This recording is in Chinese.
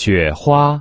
雪花。